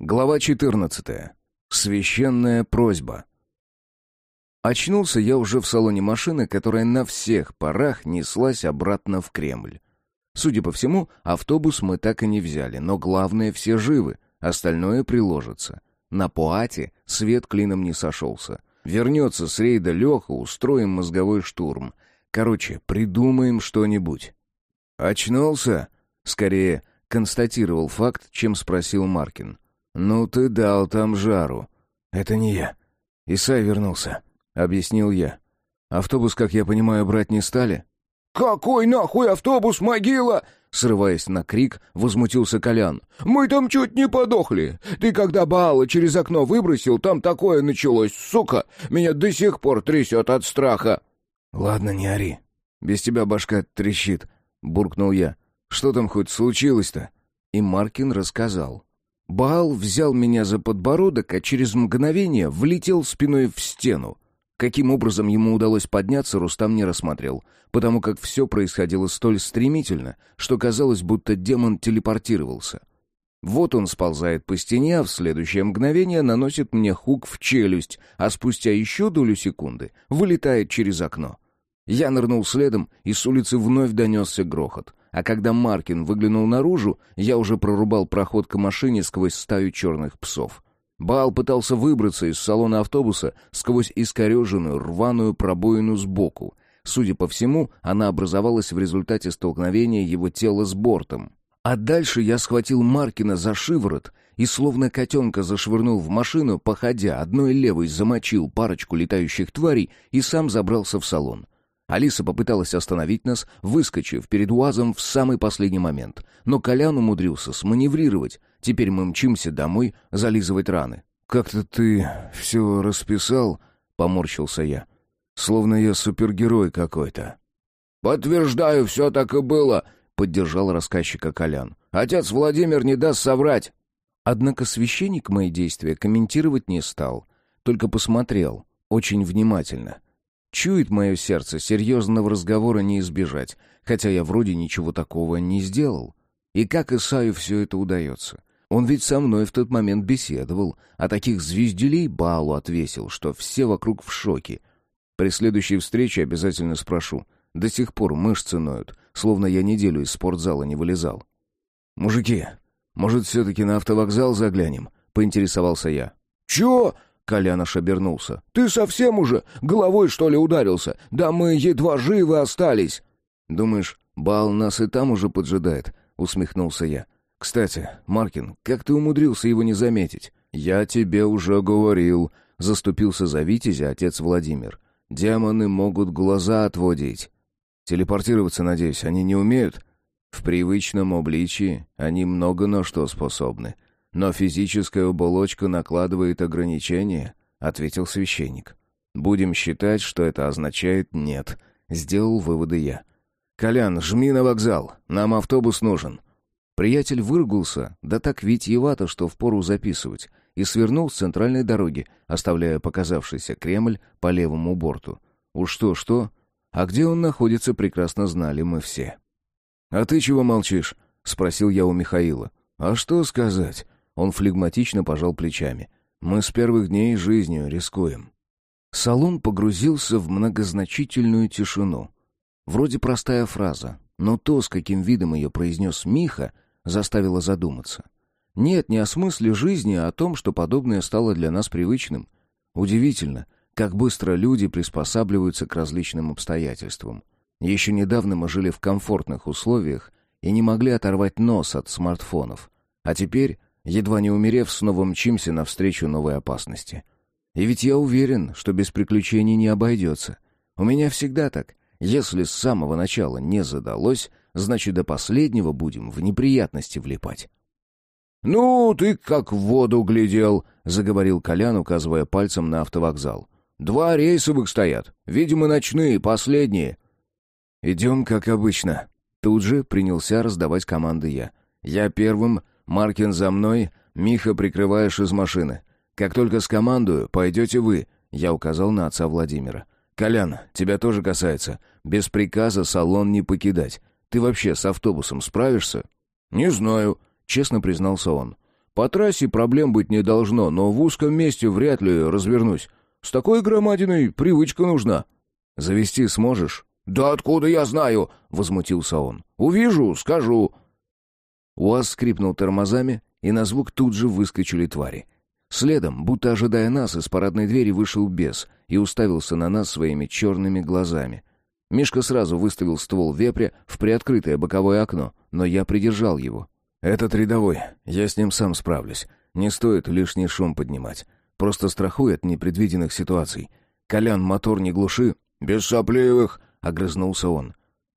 Глава 14. Священная просьба. Очнулся я уже в салоне машины, которая на всех парах неслась обратно в Кремль. Судя по всему, автобус мы так и не взяли, но главное, все живы, остальное приложится. На Пуате свет клином не сошелся. Вернется с рейда Леха, устроим мозговой штурм. Короче, придумаем что-нибудь. «Очнулся?» Скорее, констатировал факт, чем спросил Маркин. «Ну ты дал там жару». «Это не я. Исай вернулся», — объяснил я. «Автобус, как я понимаю, брать не стали?» «Какой нахуй автобус, могила?» Срываясь на крик, возмутился Колян. «Мы там чуть не подохли. Ты когда Баала через окно выбросил, там такое началось, сука. Меня до сих пор трясет от страха». «Ладно, не ори. Без тебя башка трещит», — буркнул я. «Что там хоть случилось-то?» И Маркин рассказал. Баал взял меня за подбородок, а через мгновение влетел спиной в стену. Каким образом ему удалось подняться, Рустам не рассмотрел, потому как все происходило столь стремительно, что казалось, будто демон телепортировался. Вот он сползает по стене, а в следующее мгновение наносит мне хук в челюсть, а спустя еще долю секунды вылетает через окно. Я нырнул следом, и с улицы вновь донесся грохот — а когда Маркин выглянул наружу, я уже прорубал проход к машине сквозь стаю черных псов. Бал пытался выбраться из салона автобуса сквозь искореженную рваную пробоину сбоку. Судя по всему, она образовалась в результате столкновения его тела с бортом. А дальше я схватил Маркина за шиворот и словно котенка зашвырнул в машину, походя, одной левой замочил парочку летающих тварей и сам забрался в салон. Алиса попыталась остановить нас, выскочив перед УАЗом в самый последний момент. Но Колян умудрился сманеврировать. Теперь мы мчимся домой зализывать раны. «Как-то ты все расписал?» — поморщился я. «Словно я супергерой какой-то». «Подтверждаю, все так и было», — поддержал рассказчика Колян. «Отец Владимир не даст соврать». Однако священник мои действия комментировать не стал, только посмотрел, очень внимательно. Чует мое сердце, серьезного разговора не избежать, хотя я вроде ничего такого не сделал. И как Исаю все это удается? Он ведь со мной в тот момент беседовал, а таких звезделей балу отвесил, что все вокруг в шоке. При следующей встрече обязательно спрошу. До сих пор мышцы ноют, словно я неделю из спортзала не вылезал. «Мужики, может, все-таки на автовокзал заглянем?» — поинтересовался я. «Чё?» Коляныш обернулся. «Ты совсем уже головой, что ли, ударился? Да мы едва живы остались!» «Думаешь, Бал нас и там уже поджидает?» — усмехнулся я. «Кстати, Маркин, как ты умудрился его не заметить?» «Я тебе уже говорил», — заступился за Витязя отец Владимир. «Демоны могут глаза отводить». «Телепортироваться, надеюсь, они не умеют?» «В привычном обличии они много на что способны. «Но физическая оболочка накладывает ограничения», — ответил священник. «Будем считать, что это означает «нет», — сделал выводы я. «Колян, жми на вокзал, нам автобус нужен». Приятель выругался, да так витьевато, что впору записывать, и свернул с центральной дороги, оставляя показавшийся Кремль по левому борту. Уж то-что, а где он находится, прекрасно знали мы все. «А ты чего молчишь?» — спросил я у Михаила. «А что сказать? Он флегматично пожал плечами. «Мы с первых дней жизнью рискуем». Салон погрузился в многозначительную тишину. Вроде простая фраза, но то, с каким видом ее произнес Миха, заставило задуматься. Нет, не о смысле жизни, а о том, что подобное стало для нас привычным. Удивительно, как быстро люди приспосабливаются к различным обстоятельствам. Еще недавно мы жили в комфортных условиях и не могли оторвать нос от смартфонов. А теперь Едва не умерев, снова мчимся навстречу новой опасности. И ведь я уверен, что без приключений не обойдется. У меня всегда так. Если с самого начала не задалось, значит, до последнего будем в неприятности влипать. «Ну, ты как в воду глядел», — заговорил Колян, указывая пальцем на автовокзал. «Два рейсовых стоят. Видимо, ночные, последние». «Идем, как обычно». Тут же принялся раздавать команды я. «Я первым, Маркин за мной, Миха прикрываешь из машины. Как только скомандую, пойдете вы», — я указал на отца Владимира. «Колян, тебя тоже касается. Без приказа салон не покидать. Ты вообще с автобусом справишься?» «Не знаю», — честно признался он. По трассе проблем быть не должно, но в узком месте вряд ли развернусь. С такой громадиной привычка нужна». «Завести сможешь?» «Да откуда я знаю?» — возмутился он. «Увижу, скажу». УАЗ скрипнул тормозами, и на звук тут же выскочили твари. Следом, будто ожидая нас, из парадной двери вышел бес и уставился на нас своими черными глазами. Мишка сразу выставил ствол вепря в приоткрытое боковое окно, но я придержал его. «Этот рядовой, я с ним сам справлюсь. Не стоит лишний шум поднимать. Просто страхуй от непредвиденных ситуаций. Колян, мотор не глуши». «Без сопливых!» — огрызнулся он.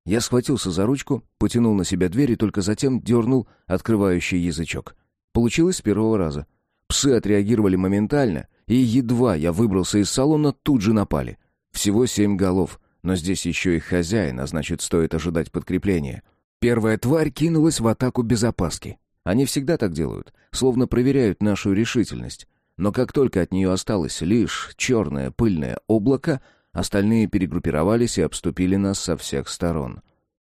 Я схватился за ручку, потянул на себя дверь и только затем дернул открывающий язычок. Получилось с первого раза. Псы отреагировали моментально, и едва я выбрался из салона, тут же напали. Всего семь голов, но здесь еще и хозяин, а значит, стоит ожидать подкрепления. Первая тварь кинулась в атаку без опаски. Они всегда так делают, словно проверяют нашу решительность. Но как только от нее осталось лишь черное пыльное облако, остальные перегруппировались и обступили нас со всех сторон.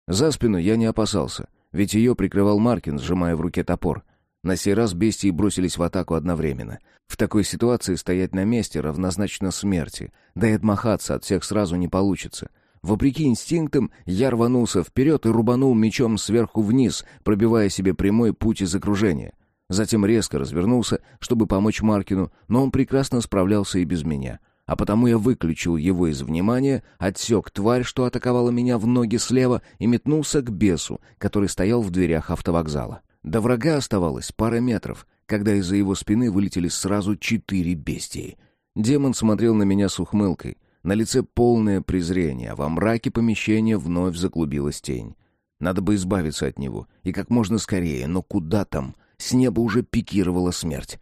За спину я не опасался, ведь ее прикрывал Маркин, сжимая в руке топор — на сей раз бестии бросились в атаку одновременно. В такой ситуации стоять на месте равнозначно смерти, да и отмахаться от всех сразу не получится. Вопреки инстинктам, я рванулся вперед и рубанул мечом сверху вниз, пробивая себе прямой путь из окружения. Затем резко развернулся, чтобы помочь Маркину, но он прекрасно справлялся и без меня. А потому я выключил его из внимания, отсек тварь, что атаковала меня в ноги слева, и метнулся к бесу, который стоял в дверях автовокзала. До врага оставалось пара метров, когда из-за его спины вылетели сразу четыре бестии. Демон смотрел на меня с ухмылкой. На лице полное презрение, а во мраке помещения вновь заклубилась тень. Надо бы избавиться от него, и как можно скорее, но куда там? С неба уже пикировала смерть.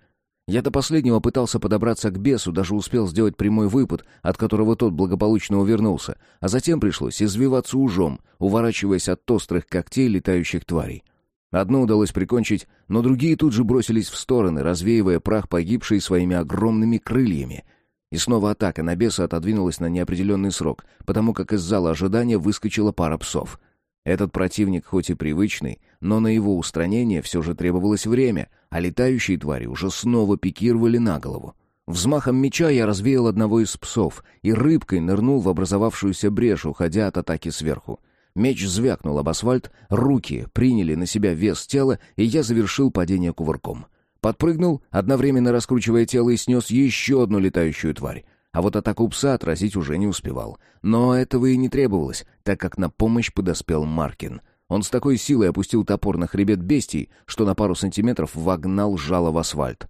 Я до последнего пытался подобраться к бесу, даже успел сделать прямой выпад, от которого тот благополучно увернулся, а затем пришлось извиваться ужом, уворачиваясь от острых когтей летающих тварей. Одну удалось прикончить, но другие тут же бросились в стороны, развеивая прах погибшей своими огромными крыльями. И снова атака на беса отодвинулась на неопределенный срок, потому как из зала ожидания выскочила пара псов. Этот противник хоть и привычный, но на его устранение все же требовалось время, а летающие твари уже снова пикировали на голову. Взмахом меча я развеял одного из псов и рыбкой нырнул в образовавшуюся брешь, уходя от атаки сверху. Меч звякнул об асфальт, руки приняли на себя вес тела, и я завершил падение кувырком. Подпрыгнул, одновременно раскручивая тело и снес еще одну летающую тварь. А вот атаку пса отразить уже не успевал. Но этого и не требовалось, так как на помощь подоспел Маркин. Он с такой силой опустил топор на хребет бестий, что на пару сантиметров вогнал жало в асфальт.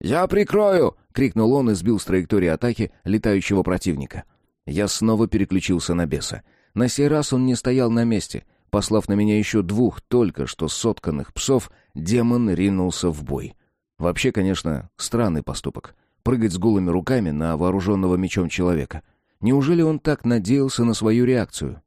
«Я прикрою!» — крикнул он и сбил с траектории атаки летающего противника. Я снова переключился на беса. На сей раз он не стоял на месте. Послав на меня еще двух только что сотканных псов, демон ринулся в бой. Вообще, конечно, странный поступок. Прыгать с голыми руками на вооруженного мечом человека. Неужели он так надеялся на свою реакцию?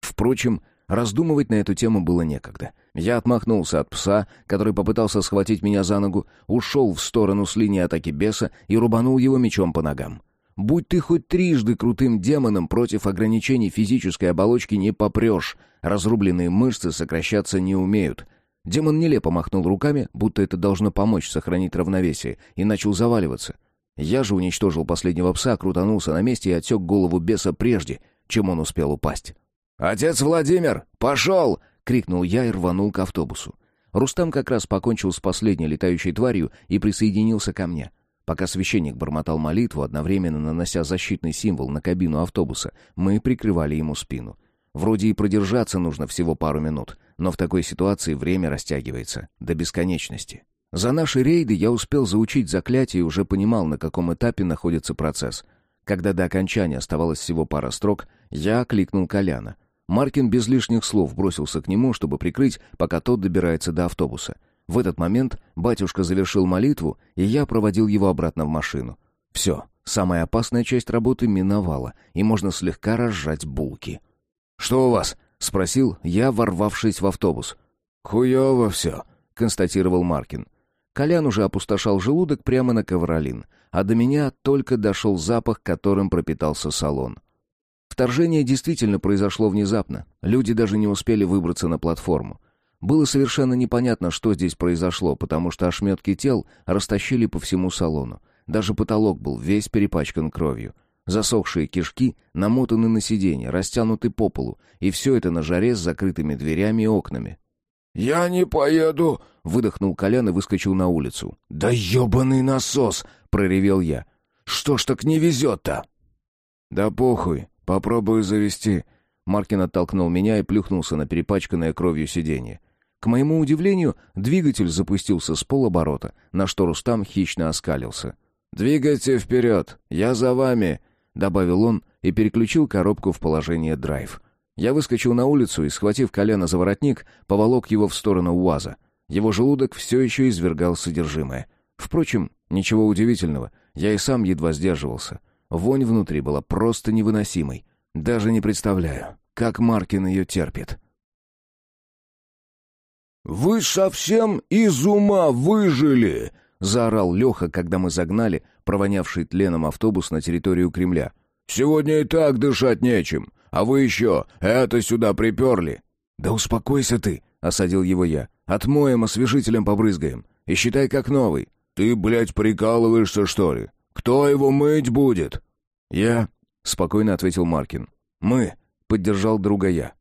Впрочем, раздумывать на эту тему было некогда. Я отмахнулся от пса, который попытался схватить меня за ногу, ушел в сторону с линии атаки беса и рубанул его мечом по ногам. Будь ты хоть трижды крутым демоном, против ограничений физической оболочки не попрешь. Разрубленные мышцы сокращаться не умеют. Демон нелепо махнул руками, будто это должно помочь сохранить равновесие, и начал заваливаться. Я же уничтожил последнего пса, крутанулся на месте и отсек голову беса прежде, чем он успел упасть. «Отец Владимир, пошел!» — крикнул я и рванул к автобусу. Рустам как раз покончил с последней летающей тварью и присоединился ко мне — Пока священник бормотал молитву, одновременно нанося защитный символ на кабину автобуса, мы прикрывали ему спину. Вроде и продержаться нужно всего пару минут, но в такой ситуации время растягивается до бесконечности. За наши рейды я успел заучить заклятие и уже понимал, на каком этапе находится процесс. Когда до окончания оставалось всего пара строк, я окликнул Коляна. Маркин без лишних слов бросился к нему, чтобы прикрыть, пока тот добирается до автобуса — в этот момент батюшка завершил молитву, и я проводил его обратно в машину. Все, самая опасная часть работы миновала, и можно слегка разжать булки. «Что у вас?» — спросил я, ворвавшись в автобус. «Хуёво все», — констатировал Маркин. Колян уже опустошал желудок прямо на ковролин, а до меня только дошел запах, которым пропитался салон. Вторжение действительно произошло внезапно. Люди даже не успели выбраться на платформу. Было совершенно непонятно, что здесь произошло, потому что ошметки тел растащили по всему салону. Даже потолок был весь перепачкан кровью. Засохшие кишки намотаны на сиденье, растянуты по полу, и все это на жаре с закрытыми дверями и окнами. «Я не поеду!» — выдохнул Колян и выскочил на улицу. «Да ебаный насос!» — проревел я. «Что ж так не везет-то?» «Да похуй, попробую завести». Маркин оттолкнул меня и плюхнулся на перепачканное кровью сиденье. К моему удивлению, двигатель запустился с полоборота, на что Рустам хищно оскалился. «Двигайте вперед, я за вами!» — добавил он и переключил коробку в положение драйв. Я выскочил на улицу и, схватив колено за воротник, поволок его в сторону УАЗа. Его желудок все еще извергал содержимое. Впрочем, ничего удивительного, я и сам едва сдерживался. Вонь внутри была просто невыносимой. Даже не представляю, как Маркин ее терпит. «Вы совсем из ума выжили!» — заорал Леха, когда мы загнали провонявший тленом автобус на территорию Кремля. «Сегодня и так дышать нечем, а вы еще это сюда приперли!» «Да успокойся ты!» — осадил его я. «Отмоем, освежителем побрызгаем. И считай как новый». «Ты, блядь, прикалываешься, что ли? Кто его мыть будет?» «Я», — спокойно ответил Маркин. «Мы», — поддержал друга я.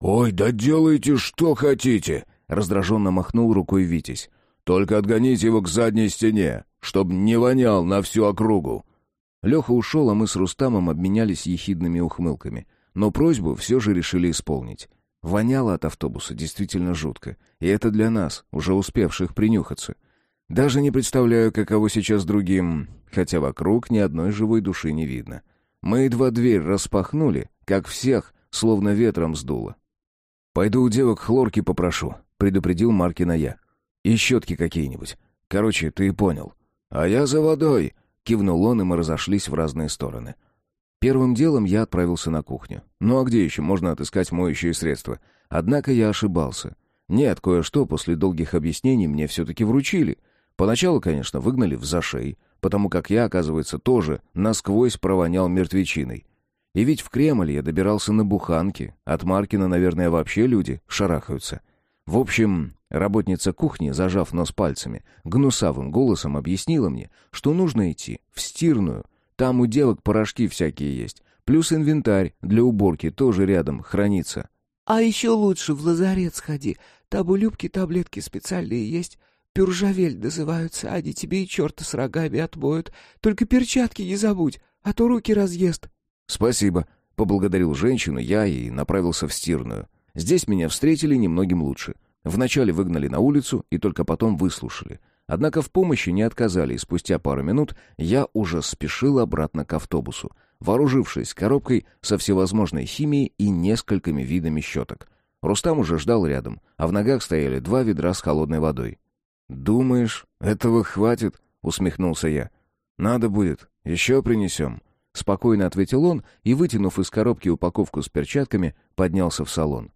«Ой, да делайте, что хотите!» — раздраженно махнул рукой Витязь. Только отгоните его к задней стене, чтоб не вонял на всю округу». Леха ушел, а мы с Рустамом обменялись ехидными ухмылками. Но просьбу все же решили исполнить. Воняло от автобуса действительно жутко. И это для нас, уже успевших принюхаться. Даже не представляю, каково сейчас другим, хотя вокруг ни одной живой души не видно. Мы едва дверь распахнули, как всех, словно ветром сдуло. «Пойду у девок хлорки попрошу», — предупредил Маркина я. И щетки какие-нибудь. Короче, ты понял. А я за водой, кивнул он, и мы разошлись в разные стороны. Первым делом я отправился на кухню. Ну а где еще можно отыскать моющие средства? Однако я ошибался. Нет, кое-что после долгих объяснений мне все-таки вручили. Поначалу, конечно, выгнали в зашей, потому как я, оказывается, тоже насквозь провонял мертвечиной. И ведь в Кремль я добирался на буханке. От Маркина, наверное, вообще люди шарахаются. В общем, работница кухни, зажав нос пальцами, гнусавым голосом объяснила мне, что нужно идти в стирную. Там у девок порошки всякие есть. Плюс инвентарь для уборки тоже рядом хранится. «А еще лучше в лазарет сходи. Там у Любки таблетки специальные есть. Пюржавель называются. Они тебе и черта с рогами отмоют. Только перчатки не забудь, а то руки разъест». «Спасибо», — поблагодарил женщину я и направился в стирную. Здесь меня встретили немногим лучше. Вначале выгнали на улицу и только потом выслушали. Однако в помощи не отказали, и спустя пару минут я уже спешил обратно к автобусу, вооружившись коробкой со всевозможной химией и несколькими видами щеток. Рустам уже ждал рядом, а в ногах стояли два ведра с холодной водой. «Думаешь, этого хватит?» — усмехнулся я. «Надо будет, еще принесем». Спокойно ответил он и, вытянув из коробки упаковку с перчатками, поднялся в салон.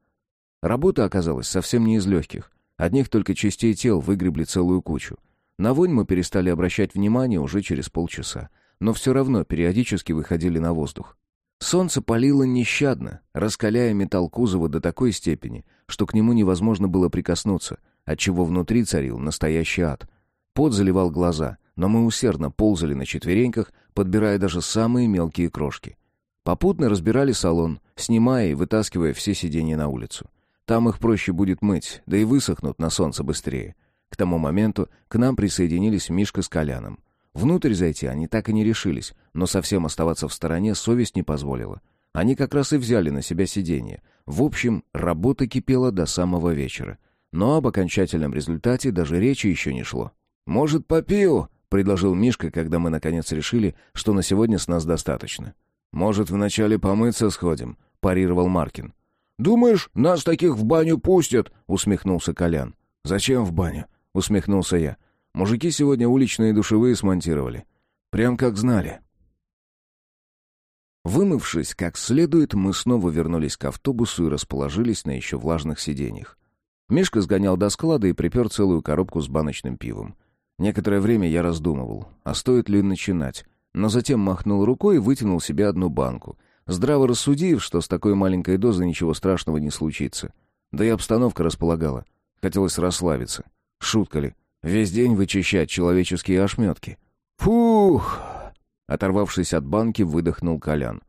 Работа оказалась совсем не из легких. Одних только частей тел выгребли целую кучу. На вонь мы перестали обращать внимание уже через полчаса, но все равно периодически выходили на воздух. Солнце палило нещадно, раскаляя металл кузова до такой степени, что к нему невозможно было прикоснуться, отчего внутри царил настоящий ад. Пот заливал глаза, но мы усердно ползали на четвереньках, подбирая даже самые мелкие крошки. Попутно разбирали салон, снимая и вытаскивая все сиденья на улицу. Там их проще будет мыть, да и высохнут на солнце быстрее. К тому моменту к нам присоединились Мишка с Коляном. Внутрь зайти они так и не решились, но совсем оставаться в стороне совесть не позволила. Они как раз и взяли на себя сиденье. В общем, работа кипела до самого вечера. Но об окончательном результате даже речи еще не шло. «Может, по пиву?» — предложил Мишка, когда мы наконец решили, что на сегодня с нас достаточно. «Может, вначале помыться сходим?» — парировал Маркин. Думаешь, нас таких в баню пустят?» — усмехнулся Колян. «Зачем в баню?» — усмехнулся я. «Мужики сегодня уличные душевые смонтировали. Прям как знали». Вымывшись как следует, мы снова вернулись к автобусу и расположились на еще влажных сиденьях. Мишка сгонял до склада и припер целую коробку с баночным пивом. Некоторое время я раздумывал, а стоит ли начинать, но затем махнул рукой и вытянул себе одну банку — здраво рассудив, что с такой маленькой дозой ничего страшного не случится. Да и обстановка располагала. Хотелось расслабиться. Шутка ли? Весь день вычищать человеческие ошметки. «Фух!» Оторвавшись от банки, выдохнул Колян.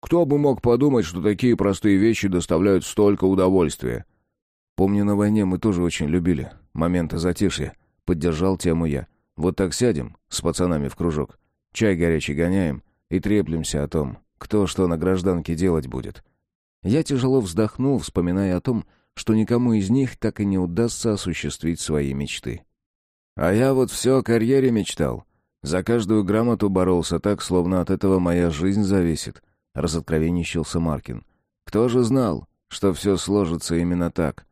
«Кто бы мог подумать, что такие простые вещи доставляют столько удовольствия?» «Помню, на войне мы тоже очень любили. Моменты затишья». Поддержал тему я. «Вот так сядем, с пацанами в кружок. Чай горячий гоняем и треплемся о том, кто что на гражданке делать будет». Я тяжело вздохнул, вспоминая о том, что никому из них так и не удастся осуществить свои мечты. А я вот все о карьере мечтал. За каждую грамоту боролся так, словно от этого моя жизнь зависит, — разоткровенничался Маркин. Кто же знал, что все сложится именно так?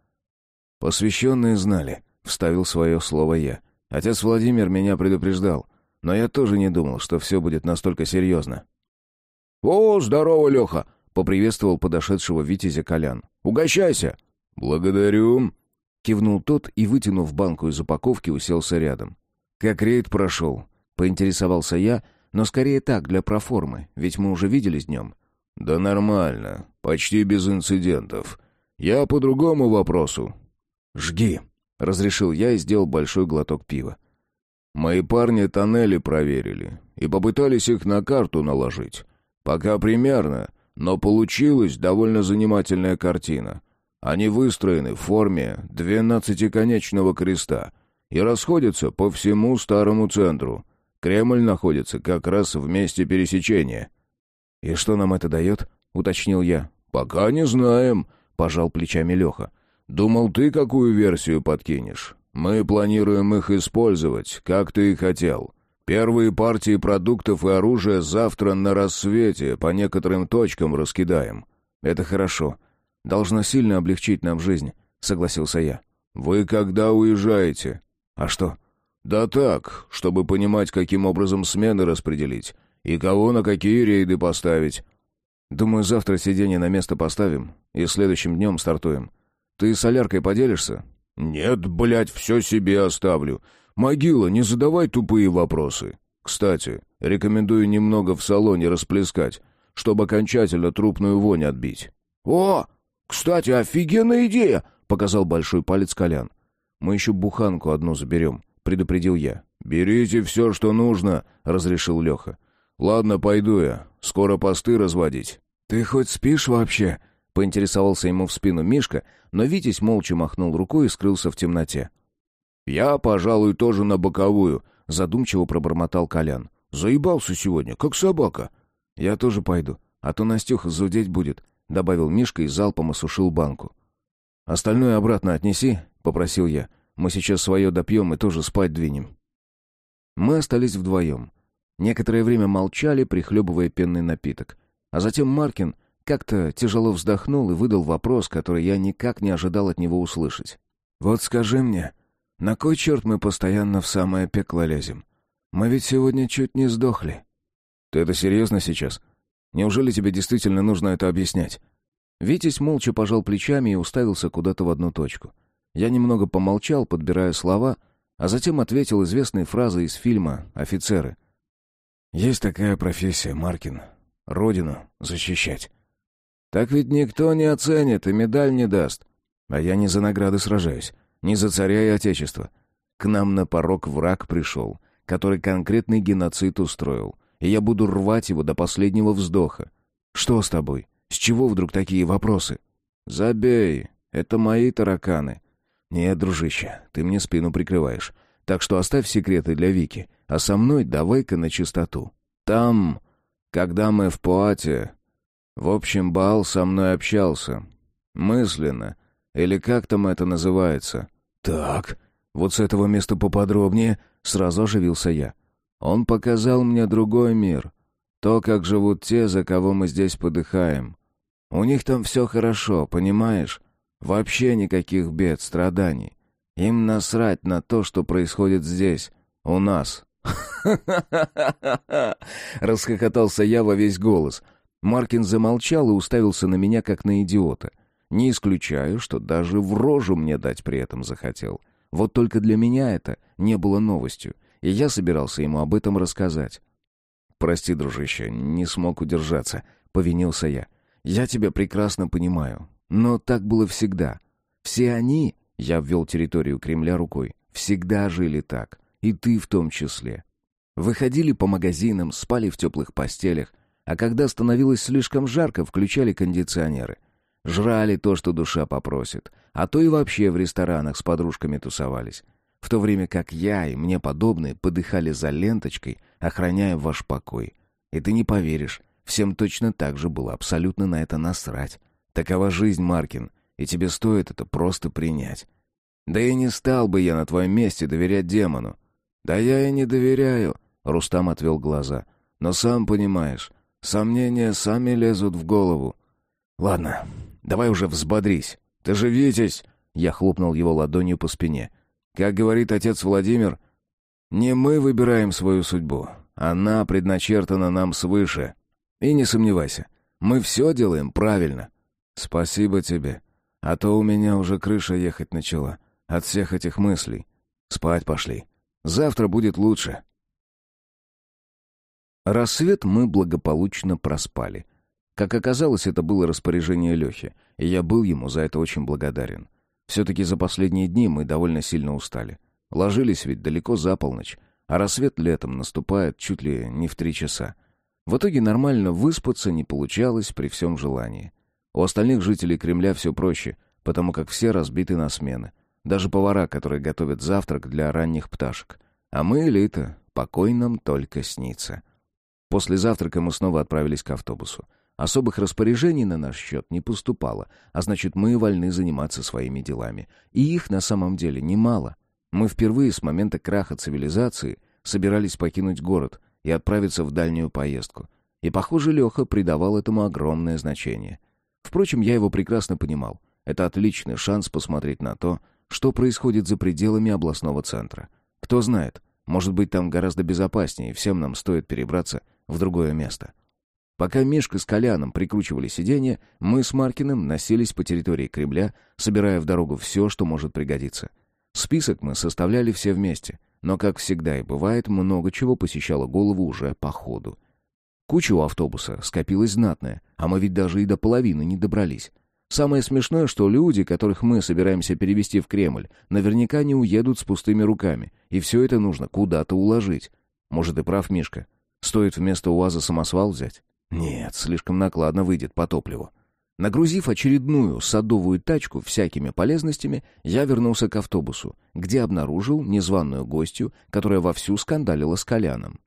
Посвященные знали, — вставил свое слово я. Отец Владимир меня предупреждал, но я тоже не думал, что все будет настолько серьезно. «О, здорово, Леха!» — поприветствовал подошедшего Витязя Колян. «Угощайся!» «Благодарю!» — кивнул тот и, вытянув банку из упаковки, уселся рядом. «Как рейд прошел?» — поинтересовался я, но скорее так, для проформы, ведь мы уже виделись днем. «Да нормально, почти без инцидентов. Я по другому вопросу». «Жги», — разрешил я и сделал большой глоток пива. «Мои парни тоннели проверили и попытались их на карту наложить. Пока примерно, но получилась довольно занимательная картина. Они выстроены в форме двенадцатиконечного креста и расходятся по всему старому центру. Кремль находится как раз в месте пересечения». «И что нам это дает?» — уточнил я. «Пока не знаем», — пожал плечами Леха. «Думал, ты какую версию подкинешь? Мы планируем их использовать, как ты и хотел. Первые партии продуктов и оружия завтра на рассвете по некоторым точкам раскидаем». «Это хорошо. Должно сильно облегчить нам жизнь», — согласился я. «Вы когда уезжаете?» «А что?» «Да так, чтобы понимать, каким образом смены распределить и кого на какие рейды поставить». «Думаю, завтра сиденье на место поставим и следующим днем стартуем. Ты соляркой поделишься?» «Нет, блядь, все себе оставлю. Могила, не задавай тупые вопросы. Кстати, рекомендую немного в салоне расплескать, чтобы окончательно трупную вонь отбить». «О, кстати, офигенная идея!» — показал большой палец Колян. «Мы еще буханку одну заберем», — предупредил я. «Берите все, что нужно», — разрешил Леха. «Ладно, пойду я. Скоро посты разводить». «Ты хоть спишь вообще?» — поинтересовался ему в спину Мишка, но Витязь молча махнул рукой и скрылся в темноте. «Я, пожалуй, тоже на боковую», — задумчиво пробормотал Колян. «Заебался сегодня, как собака». «Я тоже пойду, а то Настюха зудеть будет», — добавил Мишка и залпом осушил банку. «Остальное обратно отнеси», — попросил я. «Мы сейчас свое допьем и тоже спать двинем». Мы остались вдвоем. Некоторое время молчали, прихлебывая пенный напиток. А затем Маркин как-то тяжело вздохнул и выдал вопрос, который я никак не ожидал от него услышать. «Вот скажи мне, на кой черт мы постоянно в самое пекло лезем? Мы ведь сегодня чуть не сдохли». «Ты это серьезно сейчас? Неужели тебе действительно нужно это объяснять?» Витязь молча пожал плечами и уставился куда-то в одну точку. Я немного помолчал, подбирая слова, а затем ответил известной фразой из фильма «Офицеры». «Есть такая профессия, Маркин. Родину защищать. Так ведь никто не оценит и медаль не даст. А я не за награды сражаюсь, не за царя и отечество. К нам на порог враг пришел, который конкретный геноцид устроил, и я буду рвать его до последнего вздоха. Что с тобой? С чего вдруг такие вопросы? Забей, это мои тараканы. Нет, дружище, ты мне спину прикрываешь. Так что оставь секреты для Вики, а со мной давай-ка на чистоту. Там, когда мы в Пуате... В общем, Баал со мной общался. Мысленно. Или как там это называется? Так, вот с этого места поподробнее, сразу оживился я. Он показал мне другой мир. То, как живут те, за кого мы здесь подыхаем. У них там все хорошо, понимаешь? Вообще никаких бед, страданий. Им насрать на то, что происходит здесь, у нас. Расхохотался я во весь голос. Маркин замолчал и уставился на меня, как на идиота. Не исключаю, что даже в рожу мне дать при этом захотел. Вот только для меня это не было новостью, и я собирался ему об этом рассказать. «Прости, дружище, не смог удержаться», — повинился я. «Я тебя прекрасно понимаю, но так было всегда. Все они Я ввел территорию Кремля рукой. «Всегда жили так. И ты в том числе. Выходили по магазинам, спали в теплых постелях, а когда становилось слишком жарко, включали кондиционеры. Жрали то, что душа попросит, а то и вообще в ресторанах с подружками тусовались. В то время как я и мне подобные подыхали за ленточкой, охраняя ваш покой. И ты не поверишь, всем точно так же было абсолютно на это насрать. Такова жизнь, Маркин, и тебе стоит это просто принять. Да и не стал бы я на твоем месте доверять демону. Да я и не доверяю, Рустам отвел глаза. Но сам понимаешь, сомнения сами лезут в голову. Ладно, давай уже взбодрись. Ты же Витязь! Я хлопнул его ладонью по спине. Как говорит отец Владимир, не мы выбираем свою судьбу. Она предначертана нам свыше. И не сомневайся, мы все делаем правильно. Спасибо тебе. А то у меня уже крыша ехать начала. От всех этих мыслей. Спать пошли. Завтра будет лучше. Рассвет мы благополучно проспали. Как оказалось, это было распоряжение Лехи, и я был ему за это очень благодарен. Все-таки за последние дни мы довольно сильно устали. Ложились ведь далеко за полночь, а рассвет летом наступает чуть ли не в три часа. В итоге нормально выспаться не получалось при всем желании. У остальных жителей Кремля все проще, потому как все разбиты на смены. Даже повара, которые готовят завтрак для ранних пташек. А мы, элита, покой нам только снится. После завтрака мы снова отправились к автобусу. Особых распоряжений на наш счет не поступало, а значит, мы вольны заниматься своими делами. И их на самом деле немало. Мы впервые с момента краха цивилизации собирались покинуть город и отправиться в дальнюю поездку. И, похоже, Леха придавал этому огромное значение. Впрочем, я его прекрасно понимал. Это отличный шанс посмотреть на то, что происходит за пределами областного центра. Кто знает, может быть, там гораздо безопаснее, всем нам стоит перебраться в другое место. Пока Мишка с Коляном прикручивали сиденье, мы с Маркиным носились по территории Кремля, собирая в дорогу все, что может пригодиться. Список мы составляли все вместе, но, как всегда и бывает, много чего посещало голову уже по ходу. Куча у автобуса скопилась знатная, а мы ведь даже и до половины не добрались. Самое смешное, что люди, которых мы собираемся перевести в Кремль, наверняка не уедут с пустыми руками, и все это нужно куда-то уложить. Может, и прав Мишка. Стоит вместо УАЗа самосвал взять? Нет, слишком накладно выйдет по топливу. Нагрузив очередную садовую тачку всякими полезностями, я вернулся к автобусу, где обнаружил незваную гостью, которая вовсю скандалила с Коляном.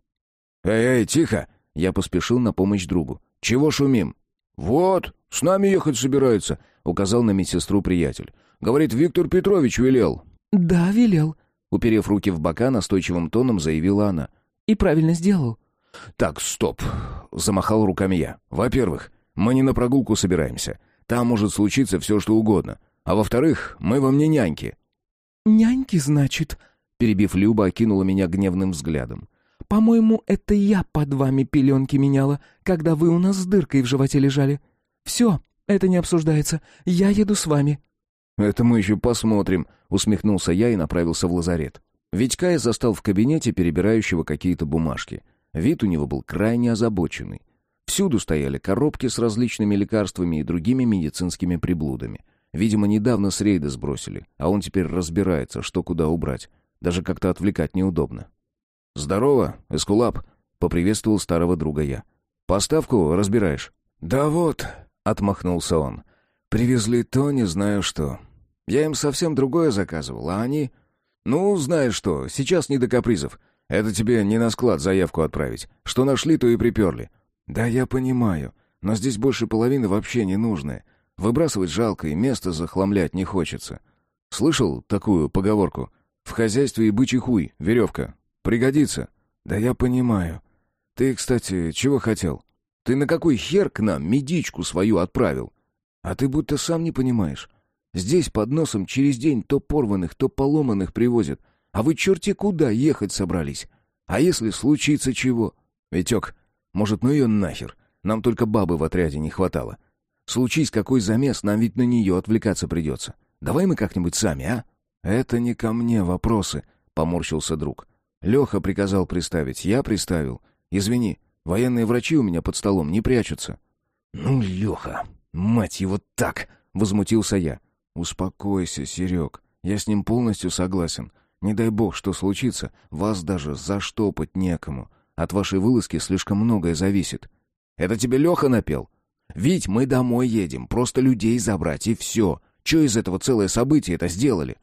«Эй, эй, тихо!» Я поспешил на помощь другу. «Чего шумим?» «Вот, с нами ехать собирается», — указал на медсестру приятель. «Говорит, Виктор Петрович велел». «Да, велел», — уперев руки в бока, настойчивым тоном заявила она. «И правильно сделал. «Так, стоп!» — замахал руками я. «Во-первых, мы не на прогулку собираемся. Там может случиться все, что угодно. А во-вторых, мы вам не няньки». «Няньки, значит?» — перебив Люба, окинула меня гневным взглядом. «По-моему, это я под вами пеленки меняла, когда вы у нас с дыркой в животе лежали. Все, это не обсуждается. Я еду с вами». «Это мы еще посмотрим», — усмехнулся я и направился в лазарет. Витька я застал в кабинете, перебирающего какие-то бумажки — Вид у него был крайне озабоченный. Всюду стояли коробки с различными лекарствами и другими медицинскими приблудами. Видимо, недавно с рейда сбросили, а он теперь разбирается, что куда убрать. Даже как-то отвлекать неудобно. «Здорово, Эскулап!» — поприветствовал старого друга я. «Поставку разбираешь?» «Да вот», — отмахнулся он. «Привезли то, не знаю что. Я им совсем другое заказывал, а они...» «Ну, знаешь что, сейчас не до капризов. Это тебе не на склад заявку отправить. Что нашли, то и приперли». «Да я понимаю, но здесь больше половины вообще не нужное. Выбрасывать жалко и место захламлять не хочется». «Слышал такую поговорку? В хозяйстве и бычий хуй, веревка. Пригодится». «Да я понимаю. Ты, кстати, чего хотел? Ты на какой хер к нам медичку свою отправил?» «А ты будто сам не понимаешь. Здесь под носом через день то порванных, то поломанных привозят. А вы черти куда ехать собрались? А если случится чего? Витек, может, ну ее нахер? Нам только бабы в отряде не хватало. Случись какой замес, нам ведь на нее отвлекаться придется. Давай мы как-нибудь сами, а? Это не ко мне вопросы, поморщился друг. Леха приказал приставить, я приставил. Извини, военные врачи у меня под столом не прячутся. Ну, Леха, мать его так, возмутился я. Успокойся, Серег. Я с ним полностью согласен. Не дай бог, что случится, вас даже заштопать некому. От вашей вылазки слишком многое зависит. Это тебе Леха напел? Ведь мы домой едем, просто людей забрать, и все. Че из этого целое событие это сделали?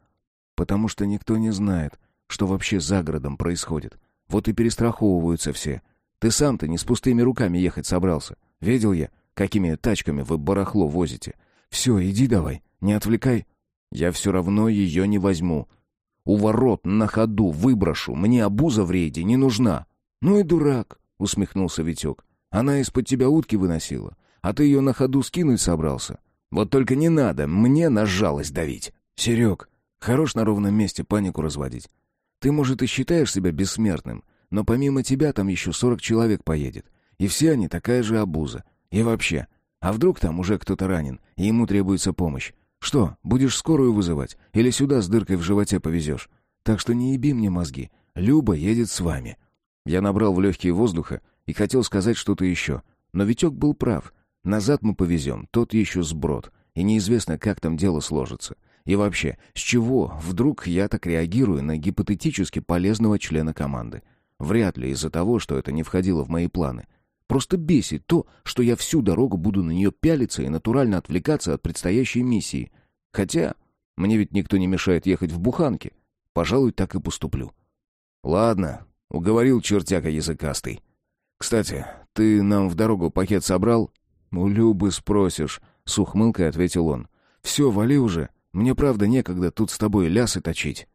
Потому что никто не знает, что вообще за городом происходит. Вот и перестраховываются все. Ты сам-то не с пустыми руками ехать собрался. Видел я, какими тачками вы барахло возите. Все, иди давай, не отвлекай. Я все равно ее не возьму. У ворот на ходу выброшу, мне обуза в рейде не нужна. Ну и дурак, усмехнулся Витек. Она из-под тебя утки выносила, а ты ее на ходу скинуть собрался. Вот только не надо мне на жалость давить. Серег, хорош на ровном месте панику разводить. Ты, может, и считаешь себя бессмертным, но помимо тебя там еще сорок человек поедет. И все они такая же обуза. И вообще, а вдруг там уже кто-то ранен, и ему требуется помощь? Что, будешь скорую вызывать? Или сюда с дыркой в животе повезешь? Так что не еби мне мозги. Люба едет с вами». Я набрал в легкие воздуха и хотел сказать что-то еще. Но Витек был прав. Назад мы повезем, тот еще сброд. И неизвестно, как там дело сложится. И вообще, с чего вдруг я так реагирую на гипотетически полезного члена команды? Вряд ли из-за того, что это не входило в мои планы. Просто бесит то, что я всю дорогу буду на нее пялиться и натурально отвлекаться от предстоящей миссии. Хотя, мне ведь никто не мешает ехать в буханке. Пожалуй, так и поступлю. Ладно, уговорил чертяка языкастый. Кстати, ты нам в дорогу пакет собрал? У Любы спросишь, с ухмылкой ответил он. Все, вали уже. Мне правда некогда тут с тобой лясы точить.